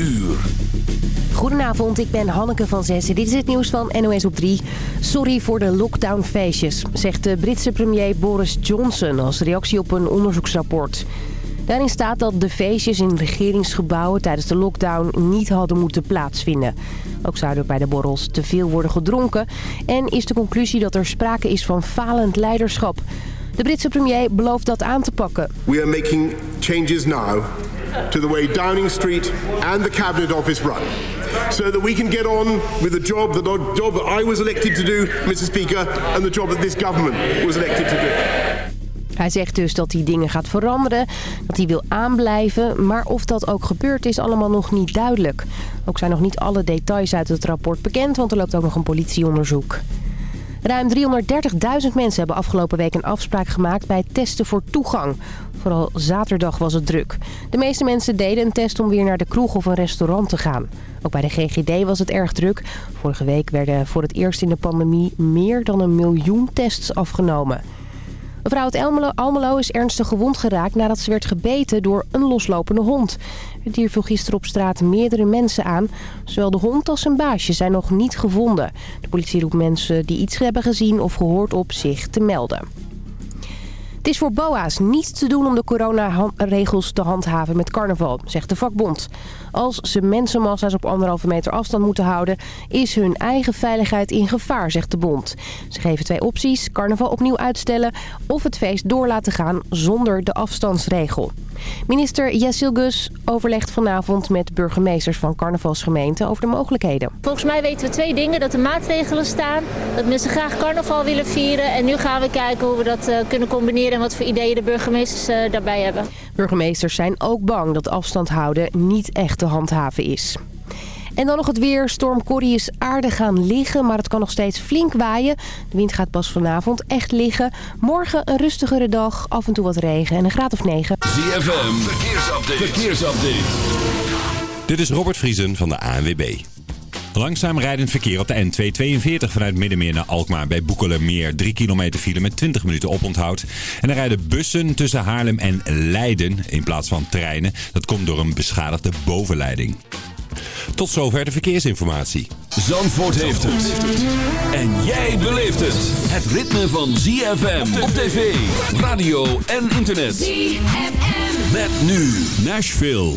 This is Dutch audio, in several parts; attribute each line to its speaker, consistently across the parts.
Speaker 1: uur.
Speaker 2: Goedenavond, ik ben Hanneke van Zessen. Dit is het nieuws van NOS op 3. Sorry voor de lockdownfeestjes, zegt de Britse premier Boris Johnson... als reactie op een onderzoeksrapport. Daarin staat dat de feestjes in regeringsgebouwen tijdens de lockdown niet hadden moeten plaatsvinden. Ook zou er bij de borrels te veel worden gedronken. En is de conclusie dat er sprake is van falend leiderschap. De Britse premier belooft dat aan te pakken.
Speaker 3: We are making changes now to the way Downing Street and the Cabinet Office run. So that we can get on with the job that, job I was elected to do, Mr Speaker, and the job that this government was elected to do.
Speaker 2: Hij zegt dus dat hij dingen gaat veranderen, dat hij wil aanblijven. Maar of dat ook gebeurt is allemaal nog niet duidelijk. Ook zijn nog niet alle details uit het rapport bekend, want er loopt ook nog een politieonderzoek. Ruim 330.000 mensen hebben afgelopen week een afspraak gemaakt bij testen voor toegang. Vooral zaterdag was het druk. De meeste mensen deden een test om weer naar de kroeg of een restaurant te gaan. Ook bij de GGD was het erg druk. Vorige week werden voor het eerst in de pandemie meer dan een miljoen tests afgenomen. Mevrouw uit Almelo is ernstig gewond geraakt nadat ze werd gebeten door een loslopende hond. Het dier viel gisteren op straat meerdere mensen aan. Zowel de hond als zijn baasje zijn nog niet gevonden. De politie roept mensen die iets hebben gezien of gehoord op zich te melden. Het is voor BOA's niet te doen om de coronaregels te handhaven met carnaval, zegt de vakbond. Als ze mensenmassa's op anderhalve meter afstand moeten houden... is hun eigen veiligheid in gevaar, zegt de bond. Ze geven twee opties, carnaval opnieuw uitstellen... of het feest door laten gaan zonder de afstandsregel. Minister Jessil Gus overlegt vanavond met burgemeesters van carnavalsgemeenten over de mogelijkheden.
Speaker 4: Volgens mij weten we twee dingen. Dat er maatregelen staan, dat mensen graag carnaval willen vieren. En nu gaan we kijken hoe we dat uh, kunnen combineren en wat voor ideeën de burgemeesters uh, daarbij hebben.
Speaker 2: Burgemeesters zijn ook bang dat afstand houden niet echt te handhaven is. En dan nog het weer. Storm Corrie is aardig gaan liggen, maar het kan nog steeds flink waaien. De wind gaat pas vanavond echt liggen. Morgen een rustigere dag, af en toe wat regen en een graad of 9.
Speaker 1: ZFM, verkeersupdate. verkeersupdate.
Speaker 5: Dit is Robert Vriesen van de ANWB. Langzaam rijdend verkeer op de N242 vanuit Middenmeer naar Alkmaar bij Boekelermeer. 3 kilometer file met 20 minuten oponthoud. En er rijden bussen tussen Haarlem en Leiden in plaats van treinen. Dat komt door een beschadigde bovenleiding. Tot zover de verkeersinformatie.
Speaker 1: Zandvoort heeft het. En jij beleeft het. Het ritme van ZFM op tv, radio en internet. ZFM. Met nu Nashville.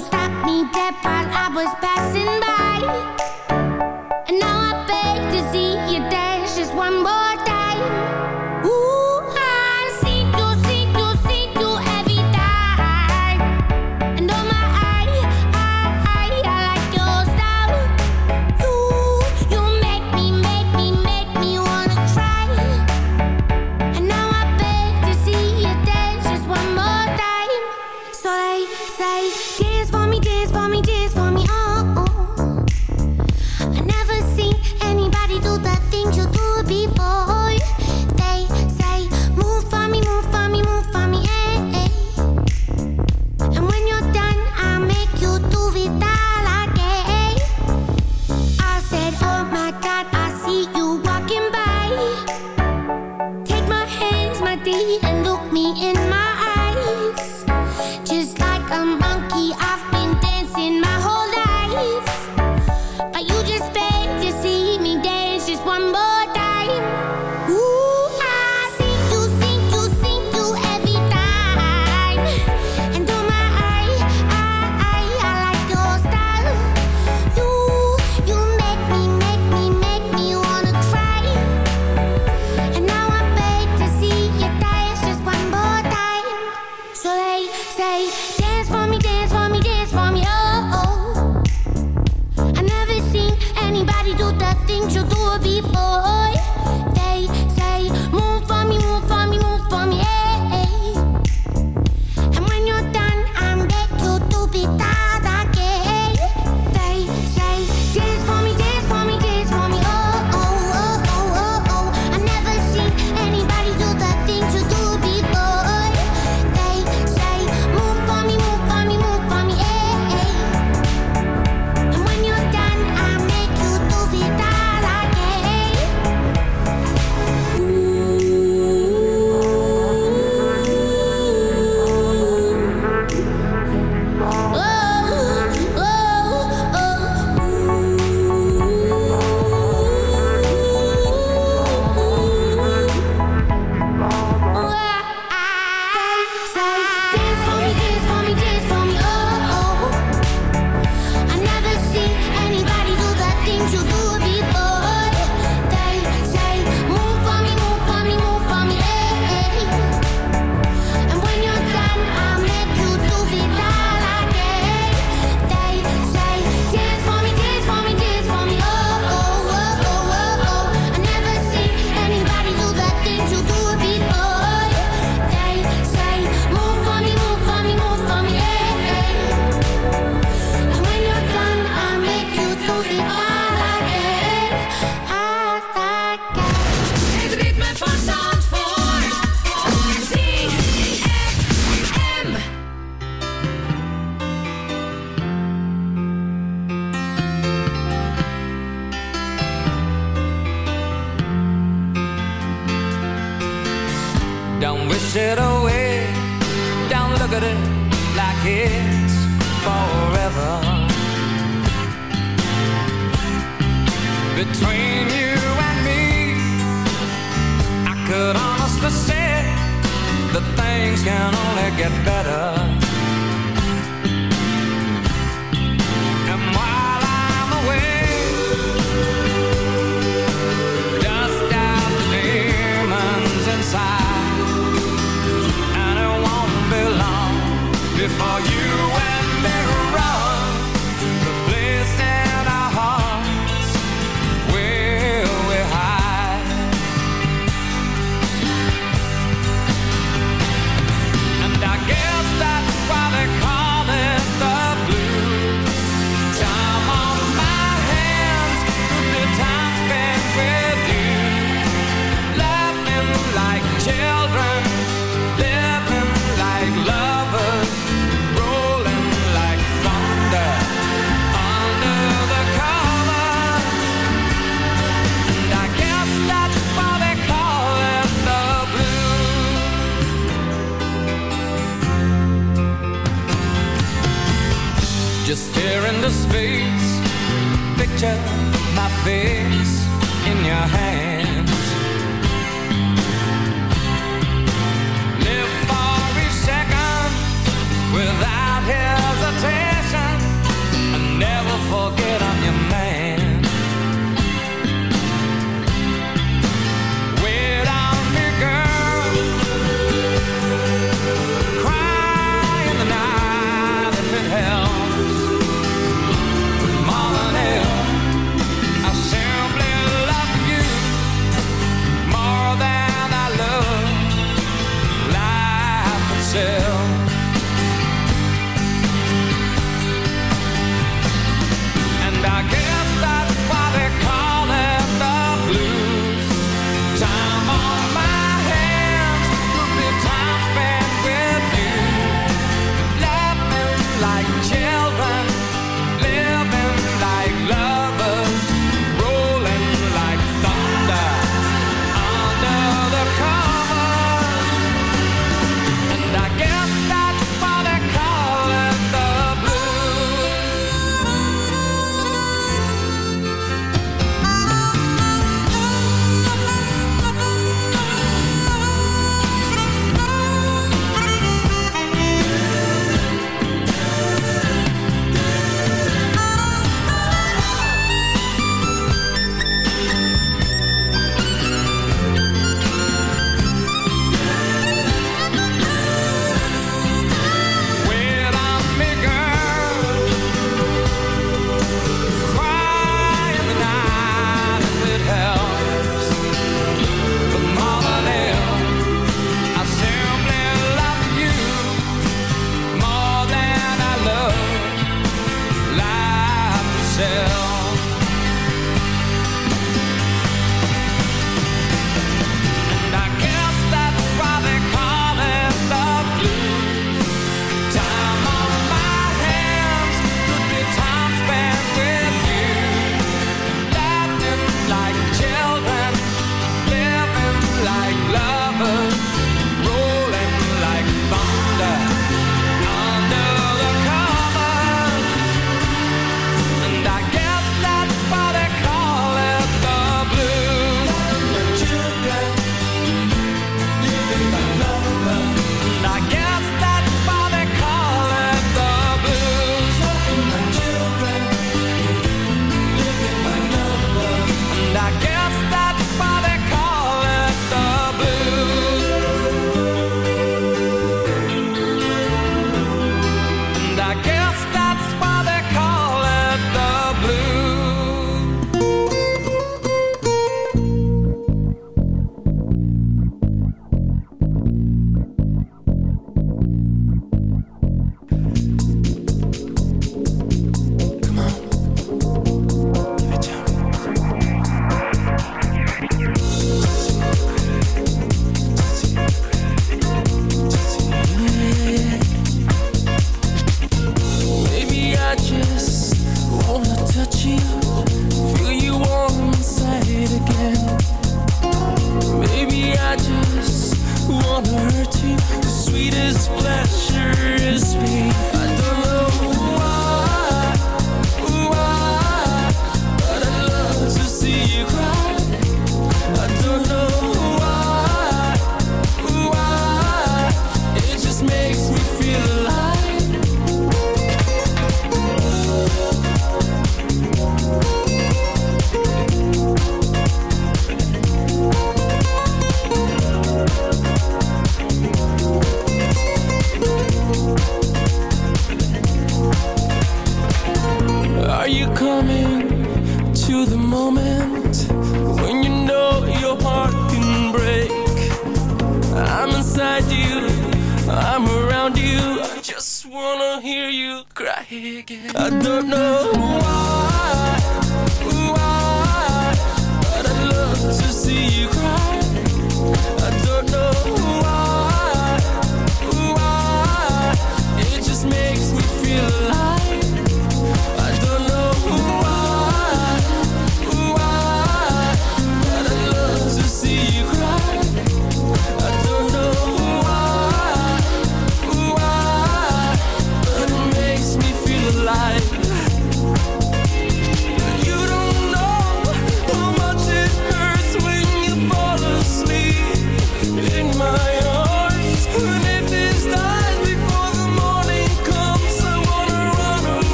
Speaker 6: stopped me dead while I was passing by.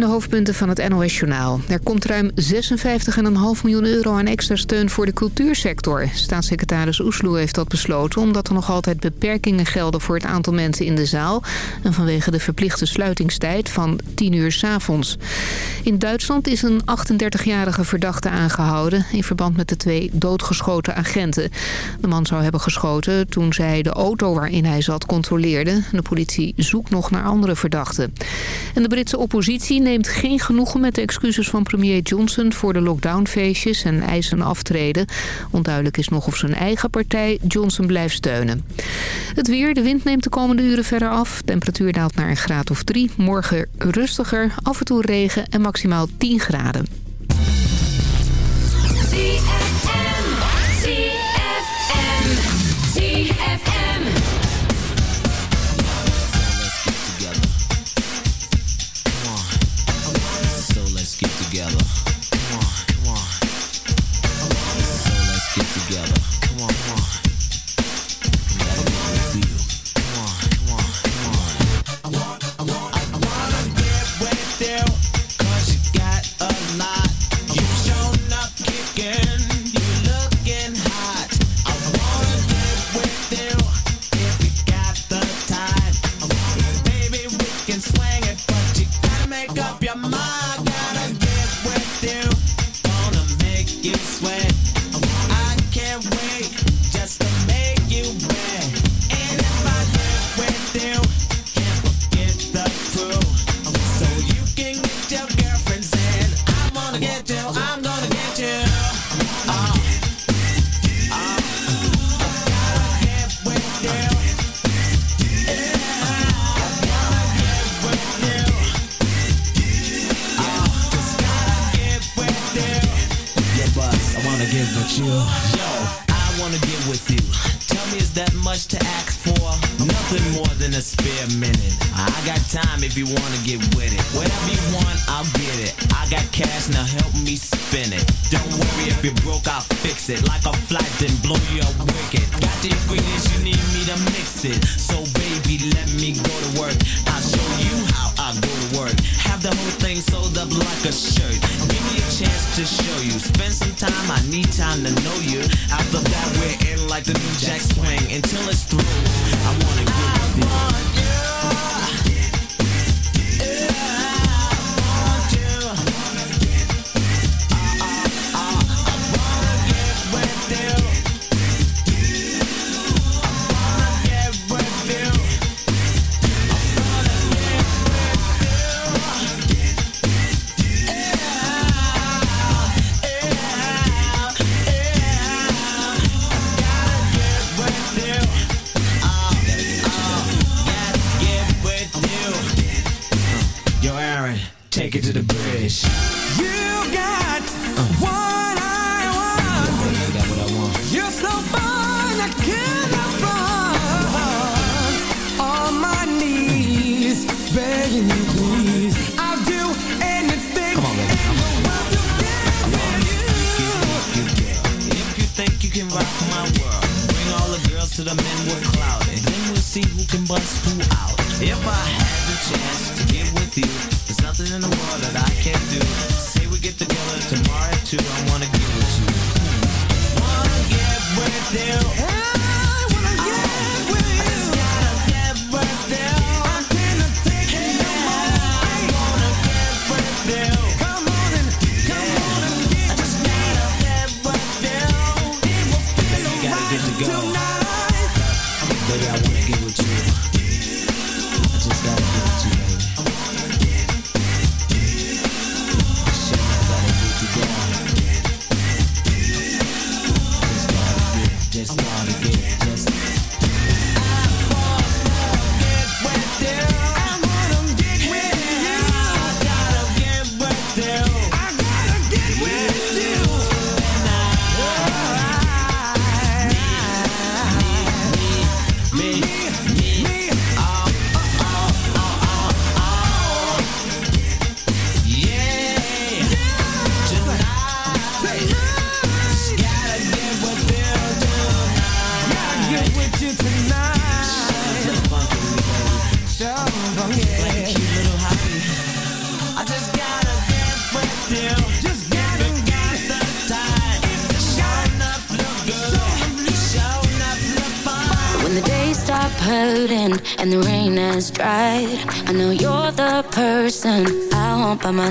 Speaker 1: De
Speaker 7: hoofdpunten van het NOS-journaal. Er komt ruim 56,5 miljoen euro aan extra steun voor de cultuursector. Staatssecretaris Oesloe heeft dat besloten... omdat er nog altijd beperkingen gelden voor het aantal mensen in de zaal... en vanwege de verplichte sluitingstijd van 10 uur 's avonds. In Duitsland is een 38-jarige verdachte aangehouden... in verband met de twee doodgeschoten agenten. De man zou hebben geschoten toen zij de auto waarin hij zat controleerde. De politie zoekt nog naar andere verdachten. En de Britse oppositie neemt geen genoegen met de excuses van premier Johnson... voor de lockdownfeestjes en eisen aftreden. Onduidelijk is nog of zijn eigen partij Johnson blijft steunen. Het weer, de wind neemt de komende uren verder af. Temperatuur daalt naar een graad of drie. Morgen rustiger, af en toe regen en maximaal 10 graden.
Speaker 8: with you. Yo, I wanna get with you. Tell me, is that much to ask for? Nothing more than a spare minute. I got time if you wanna get with it. Whatever you want, I'll get it. I got cash, now help me spin it. Don't worry if you're broke, I'll fix it. Like a flight, then blow you up wicked. Got the ingredients you need me to mix it. So baby, let me go to work. I'll show you how I go to work. Have the whole thing sold up like a shirt. Give me to show you. Spend some time, I need time to know you. After that, we're in like the new jack swing. Until it's through, I wanna get with you.
Speaker 9: I
Speaker 8: wanna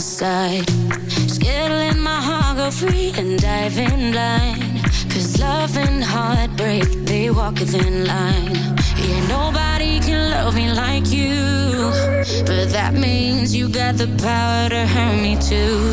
Speaker 10: side. Skittling my heart go free and dive in line Cause love and heartbreak, they walk within line. Yeah, nobody can love me like you. But that means you got the power to hurt me too.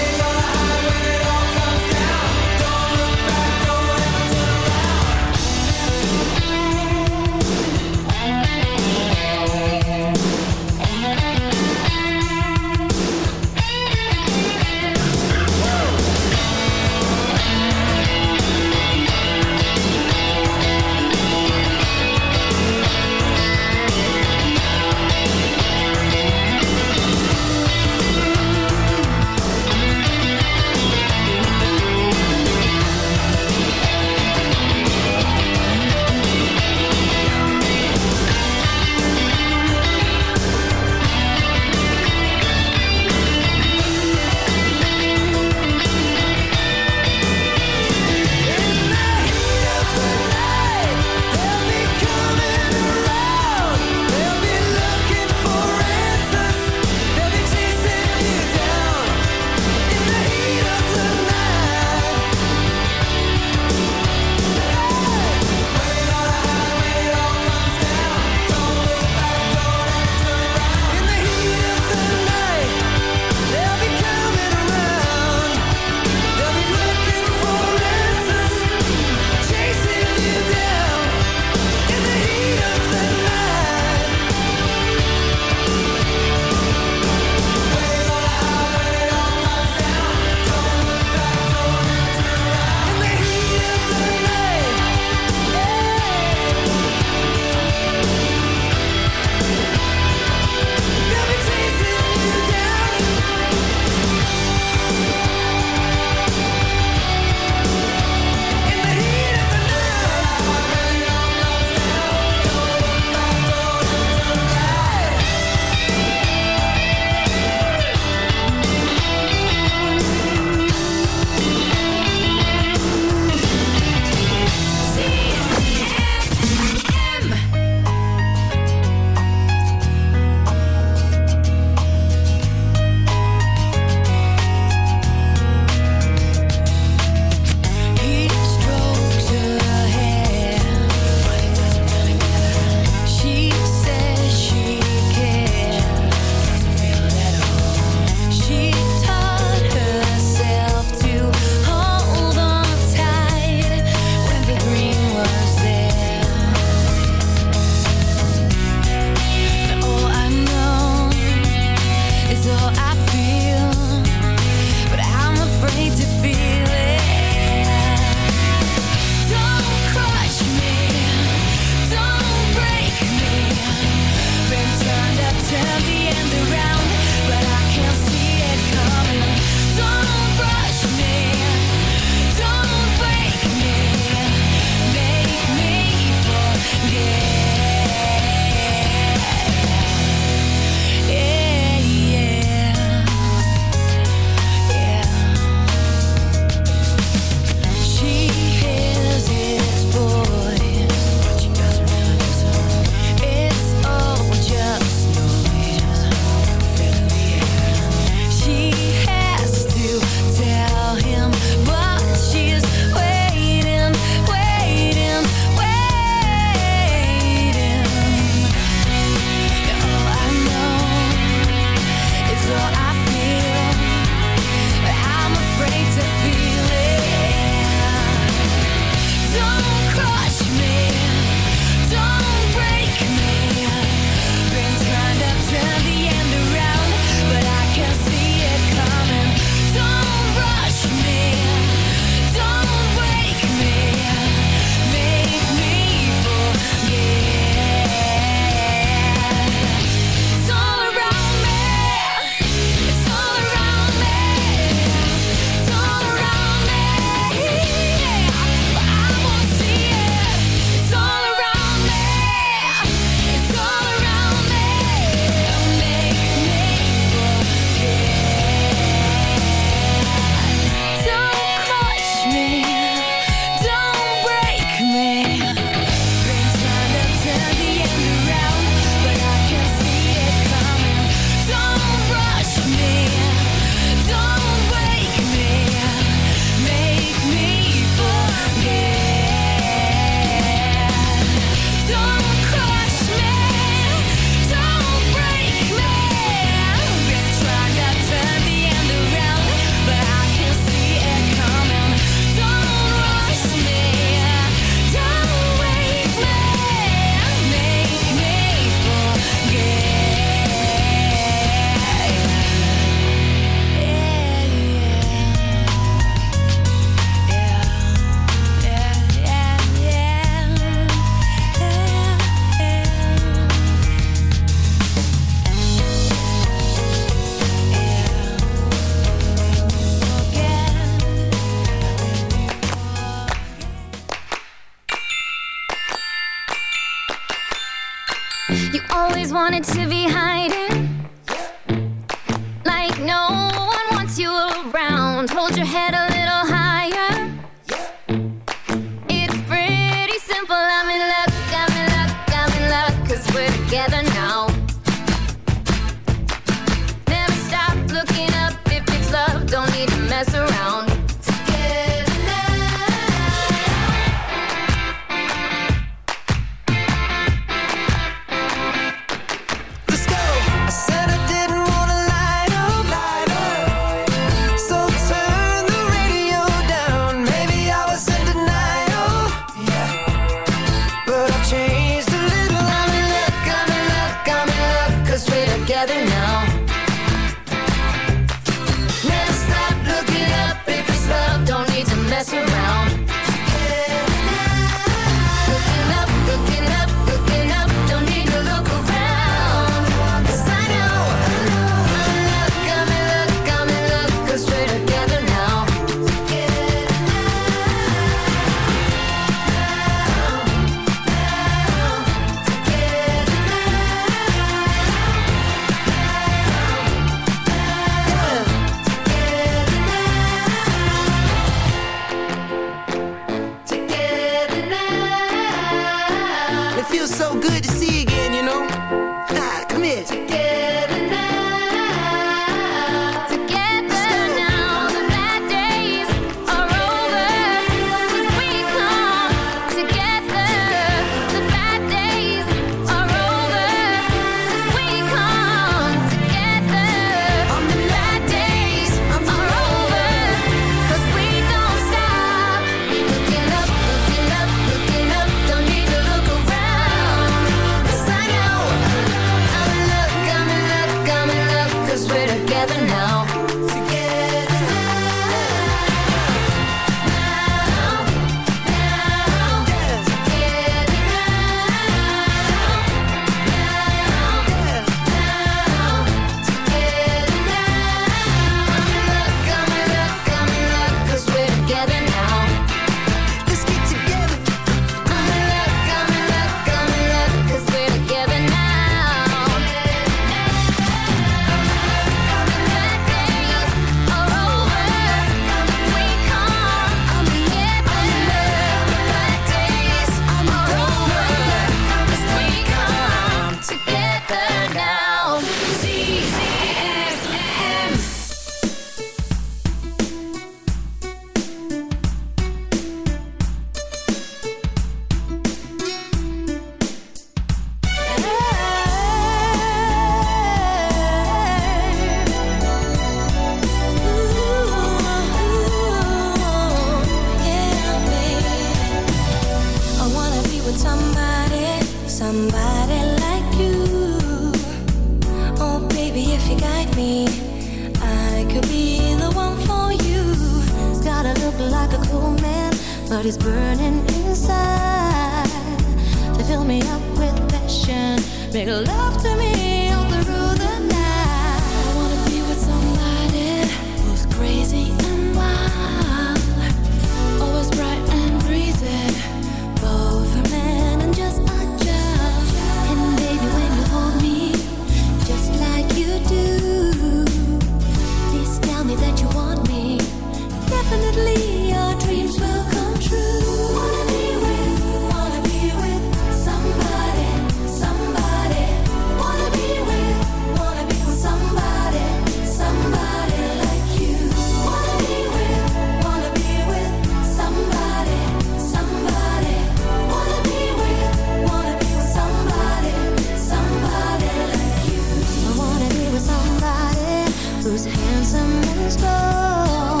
Speaker 10: who's handsome and strong.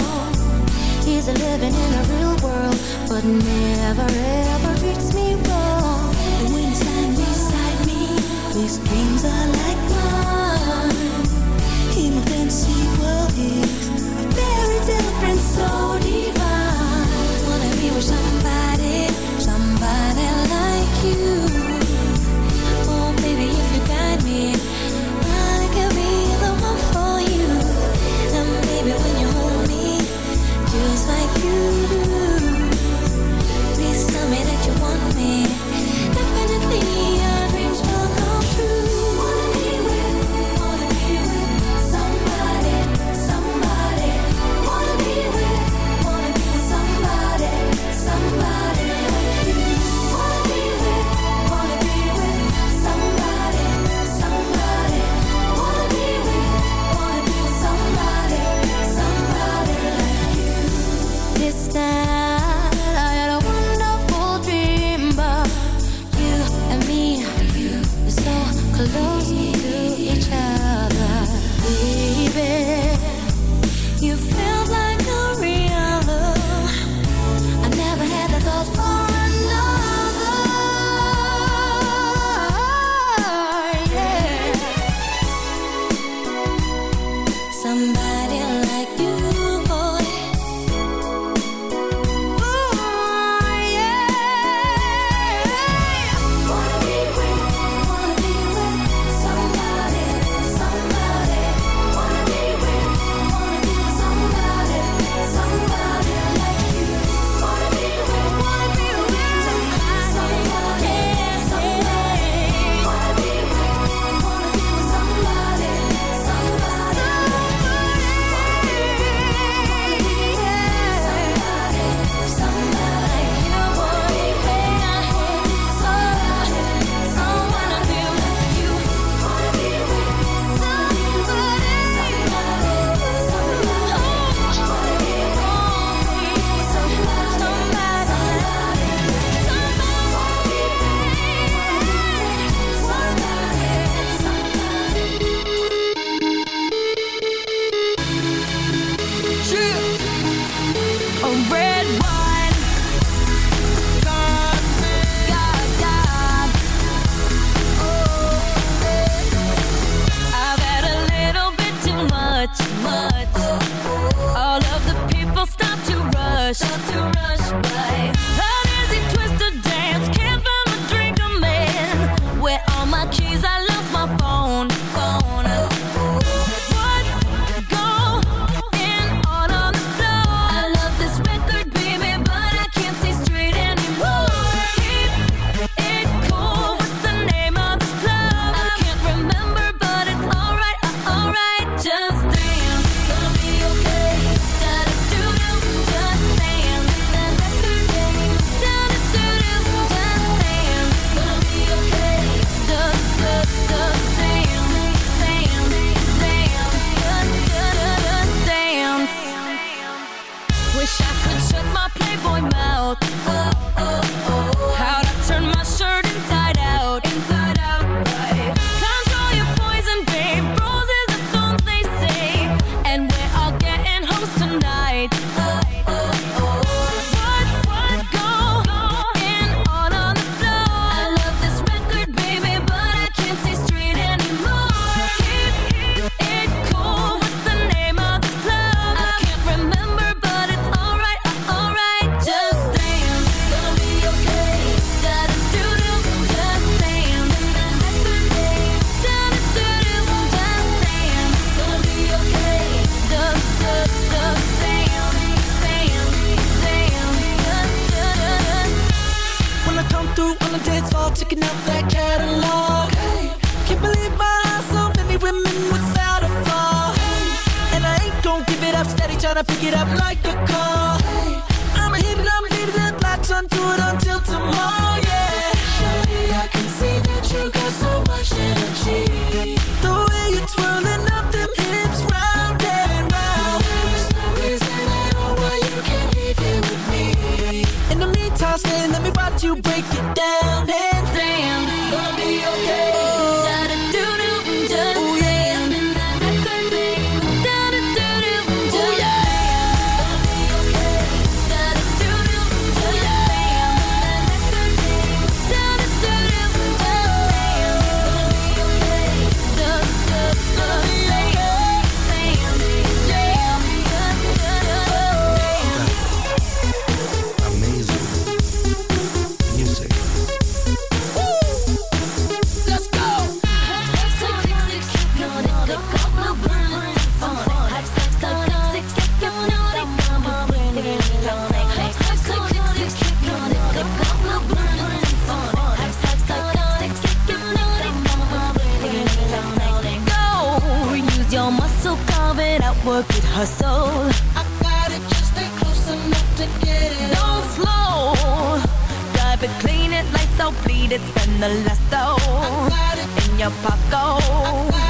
Speaker 10: He's living in a real world, but never ever treats me wrong. And when he's lying beside me, his dreams are like mine. In my fantasy world he's a very different, so divine. Wanna be with somebody, somebody like you. you. work it, hustle.
Speaker 11: I got it, just stay close enough to get it.
Speaker 10: Don't slow. Drive it, clean it, lights out, bleed it, spend the last though. In your pocket.